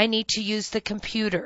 I need to use the computer.